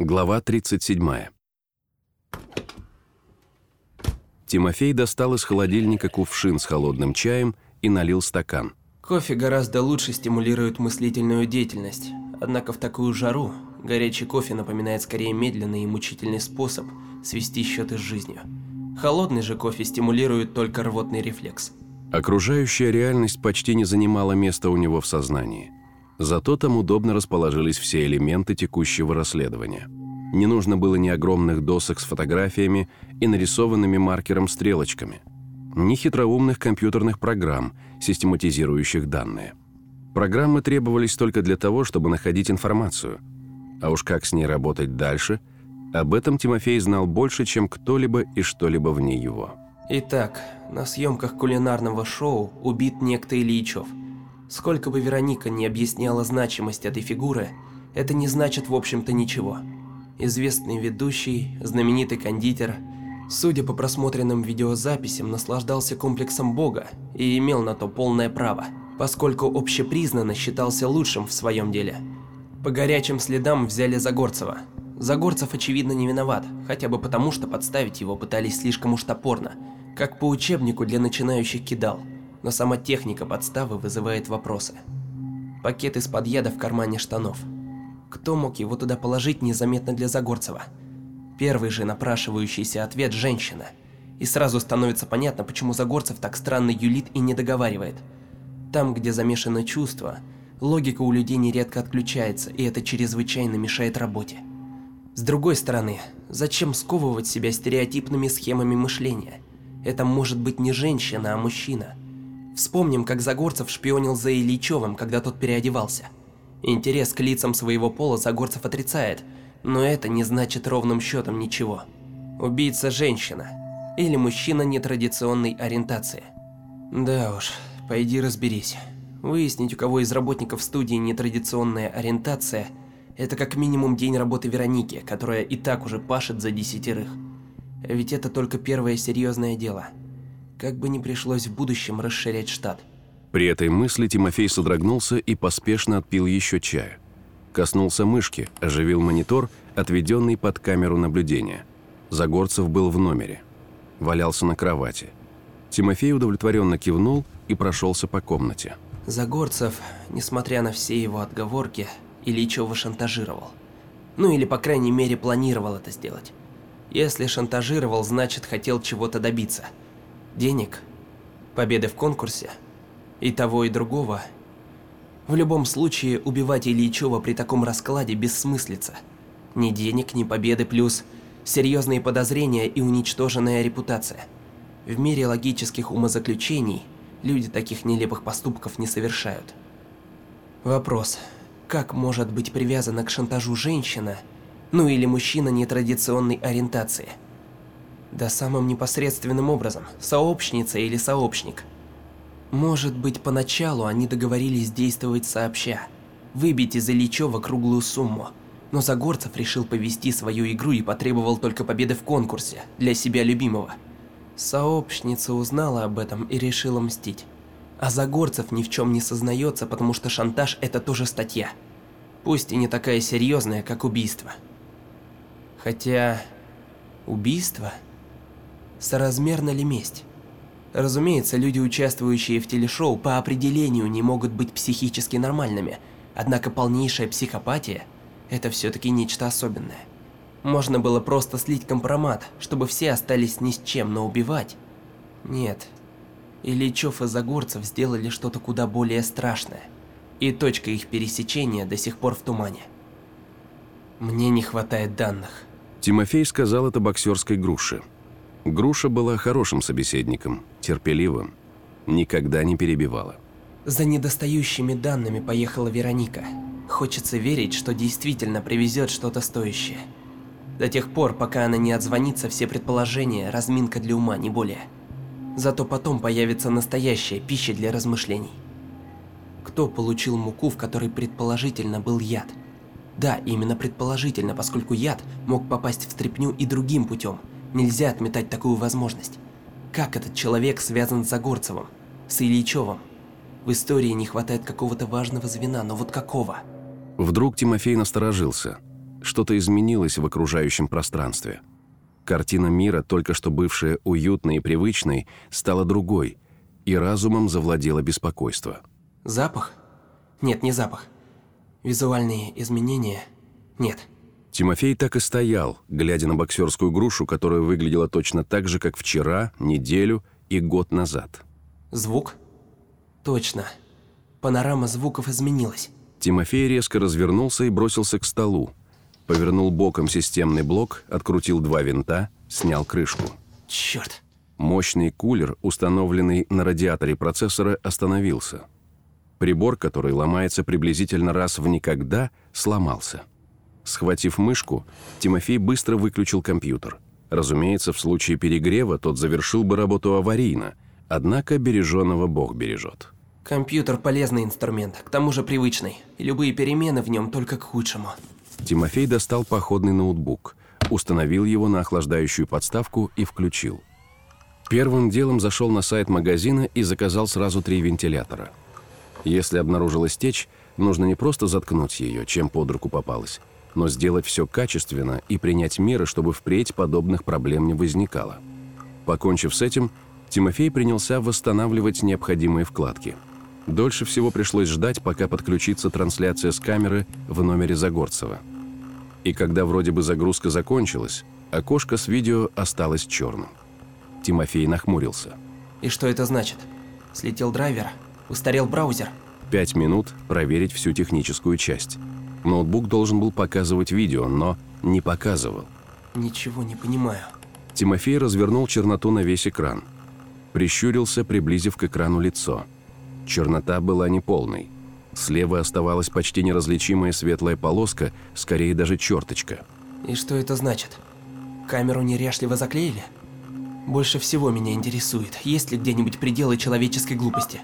Глава 37. Тимофей достал из холодильника кувшин с холодным чаем и налил стакан. Кофе гораздо лучше стимулирует мыслительную деятельность. Однако в такую жару горячий кофе напоминает скорее медленный и мучительный способ свести счеты с жизнью. Холодный же кофе стимулирует только рвотный рефлекс. Окружающая реальность почти не занимала места у него в сознании. Зато там удобно расположились все элементы текущего расследования. Не нужно было ни огромных досок с фотографиями и нарисованными маркером стрелочками, ни хитроумных компьютерных программ, систематизирующих данные. Программы требовались только для того, чтобы находить информацию. А уж как с ней работать дальше, об этом Тимофей знал больше, чем кто-либо и что-либо вне его. Итак, на съемках кулинарного шоу убит некто Ильичев – Сколько бы Вероника не объясняла значимость этой фигуры, это не значит в общем-то ничего. Известный ведущий, знаменитый кондитер, судя по просмотренным видеозаписям, наслаждался комплексом Бога и имел на то полное право, поскольку общепризнанно считался лучшим в своем деле. По горячим следам взяли Загорцева. Загорцев очевидно не виноват, хотя бы потому, что подставить его пытались слишком уж топорно, как по учебнику для начинающих кидал – но сама техника подставы вызывает вопросы. Пакет из-под яда в кармане штанов. Кто мог его туда положить незаметно для Загорцева? Первый же напрашивающийся ответ – женщина. И сразу становится понятно, почему Загорцев так странно юлит и не договаривает. Там, где замешаны чувства, логика у людей нередко отключается, и это чрезвычайно мешает работе. С другой стороны, зачем сковывать себя стереотипными схемами мышления? Это может быть не женщина, а мужчина – Вспомним, как Загорцев шпионил за Ильичевым, когда тот переодевался. Интерес к лицам своего пола Загорцев отрицает, но это не значит ровным счетом ничего. Убийца – женщина. Или мужчина нетрадиционной ориентации. Да уж, пойди разберись. Выяснить, у кого из работников студии нетрадиционная ориентация – это как минимум день работы Вероники, которая и так уже пашет за десятерых. Ведь это только первое серьезное дело – как бы не пришлось в будущем расширять штат. При этой мысли Тимофей содрогнулся и поспешно отпил еще чая. Коснулся мышки, оживил монитор, отведенный под камеру наблюдения. Загорцев был в номере. Валялся на кровати. Тимофей удовлетворенно кивнул и прошелся по комнате. Загорцев, несмотря на все его отговорки, Ильичева шантажировал. Ну или, по крайней мере, планировал это сделать. Если шантажировал, значит, хотел чего-то добиться – денег, победы в конкурсе, и того и другого. В любом случае, убивать Ильичева при таком раскладе бессмыслица. Ни денег, ни победы, плюс серьезные подозрения и уничтоженная репутация. В мире логических умозаключений люди таких нелепых поступков не совершают. Вопрос. Как может быть привязана к шантажу женщина, ну или мужчина нетрадиционной ориентации – да самым непосредственным образом, сообщница или сообщник. Может быть, поначалу они договорились действовать сообща, выбить из Ильичева круглую сумму. Но Загорцев решил повести свою игру и потребовал только победы в конкурсе для себя любимого. Сообщница узнала об этом и решила мстить. А Загорцев ни в чем не сознается, потому что шантаж – это тоже статья. Пусть и не такая серьезная, как убийство. Хотя... Убийство? Соразмерна ли месть. Разумеется, люди, участвующие в телешоу, по определению не могут быть психически нормальными, однако полнейшая психопатия – это все-таки нечто особенное. Можно было просто слить компромат, чтобы все остались ни с чем, но убивать? Нет. Ильичев и Загорцев сделали что-то куда более страшное, и точка их пересечения до сих пор в тумане. Мне не хватает данных. Тимофей сказал это боксерской груше. Груша была хорошим собеседником, терпеливым, никогда не перебивала. За недостающими данными поехала Вероника. Хочется верить, что действительно привезет что-то стоящее. До тех пор, пока она не отзвонится, все предположения – разминка для ума, не более. Зато потом появится настоящая пища для размышлений. Кто получил муку, в которой предположительно был яд? Да, именно предположительно, поскольку яд мог попасть в стряпню и другим путем – Нельзя отметать такую возможность. Как этот человек связан с Загорцевым, с Ильичевым? В истории не хватает какого-то важного звена, но вот какого? Вдруг Тимофей насторожился. что-то изменилось в окружающем пространстве. Картина мира, только что бывшая уютной и привычной, стала другой, и разумом завладело беспокойство. Запах? Нет, не запах. Визуальные изменения? Нет. Тимофей так и стоял, глядя на боксерскую грушу, которая выглядела точно так же, как вчера, неделю и год назад. Звук? Точно. Панорама звуков изменилась. Тимофей резко развернулся и бросился к столу. Повернул боком системный блок, открутил два винта, снял крышку. Черт. Мощный кулер, установленный на радиаторе процессора, остановился. Прибор, который ломается приблизительно раз в никогда, сломался. Схватив мышку, Тимофей быстро выключил компьютер. Разумеется, в случае перегрева тот завершил бы работу аварийно, однако береженного Бог бережет. Компьютер – полезный инструмент, к тому же привычный, и любые перемены в нем только к худшему. Тимофей достал походный ноутбук, установил его на охлаждающую подставку и включил. Первым делом зашел на сайт магазина и заказал сразу три вентилятора. Если обнаружилась течь, нужно не просто заткнуть ее, чем под руку попалось, но сделать все качественно и принять меры, чтобы впредь подобных проблем не возникало. Покончив с этим, Тимофей принялся восстанавливать необходимые вкладки. Дольше всего пришлось ждать, пока подключится трансляция с камеры в номере Загорцева. И когда вроде бы загрузка закончилась, окошко с видео осталось черным. Тимофей нахмурился. И что это значит? Слетел драйвер? Устарел браузер? Пять минут проверить всю техническую часть. Ноутбук должен был показывать видео, но не показывал. Ничего не понимаю. Тимофей развернул черноту на весь экран. Прищурился, приблизив к экрану лицо. Чернота была неполной. Слева оставалась почти неразличимая светлая полоска, скорее даже черточка. И что это значит? Камеру неряшливо заклеили? Больше всего меня интересует, есть ли где-нибудь пределы человеческой глупости.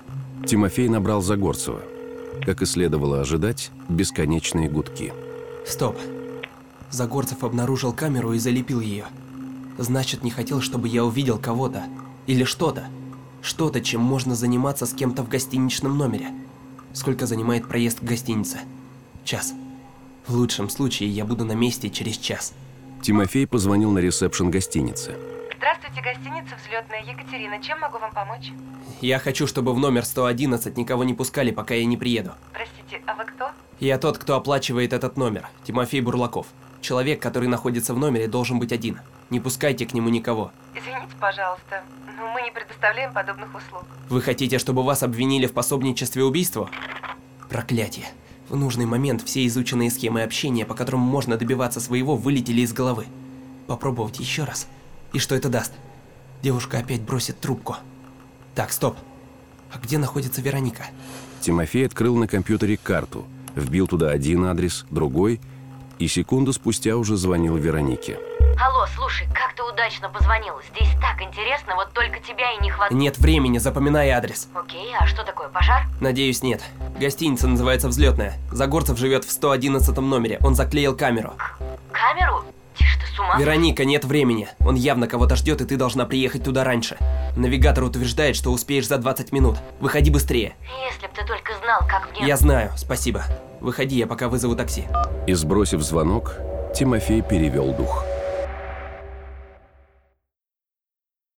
Тимофей набрал Загорцева. Как и следовало ожидать, бесконечные гудки. Стоп. Загорцев обнаружил камеру и залепил ее. Значит, не хотел, чтобы я увидел кого-то. Или что-то. Что-то, чем можно заниматься с кем-то в гостиничном номере. Сколько занимает проезд к гостинице? Час. В лучшем случае я буду на месте через час. Тимофей позвонил на ресепшн гостиницы. Здравствуйте, гостиница «Взлетная». Екатерина, чем могу вам помочь? Я хочу, чтобы в номер 111 никого не пускали, пока я не приеду. Простите, а вы кто? Я тот, кто оплачивает этот номер. Тимофей Бурлаков. Человек, который находится в номере, должен быть один. Не пускайте к нему никого. Извините, пожалуйста, но мы не предоставляем подобных услуг. Вы хотите, чтобы вас обвинили в пособничестве убийству? Проклятие. В нужный момент все изученные схемы общения, по которым можно добиваться своего, вылетели из головы. Попробовать еще раз. И что это даст? Девушка опять бросит трубку. Так, стоп. А где находится Вероника? Тимофей открыл на компьютере карту, вбил туда один адрес, другой, и секунду спустя уже звонил Веронике. Алло, слушай, как ты удачно позвонил. Здесь так интересно, вот только тебя и не хватает. Нет времени, запоминай адрес. Окей, а что такое, пожар? Надеюсь, нет. Гостиница называется «Взлетная». Загорцев живет в 111 номере. Он заклеил камеру. Камеру? Ума? Вероника, нет времени. Он явно кого-то ждет, и ты должна приехать туда раньше. Навигатор утверждает, что успеешь за 20 минут. Выходи быстрее. Если б ты только знал, как мне... Я знаю, спасибо. Выходи, я пока вызову такси. И сбросив звонок, Тимофей перевел дух.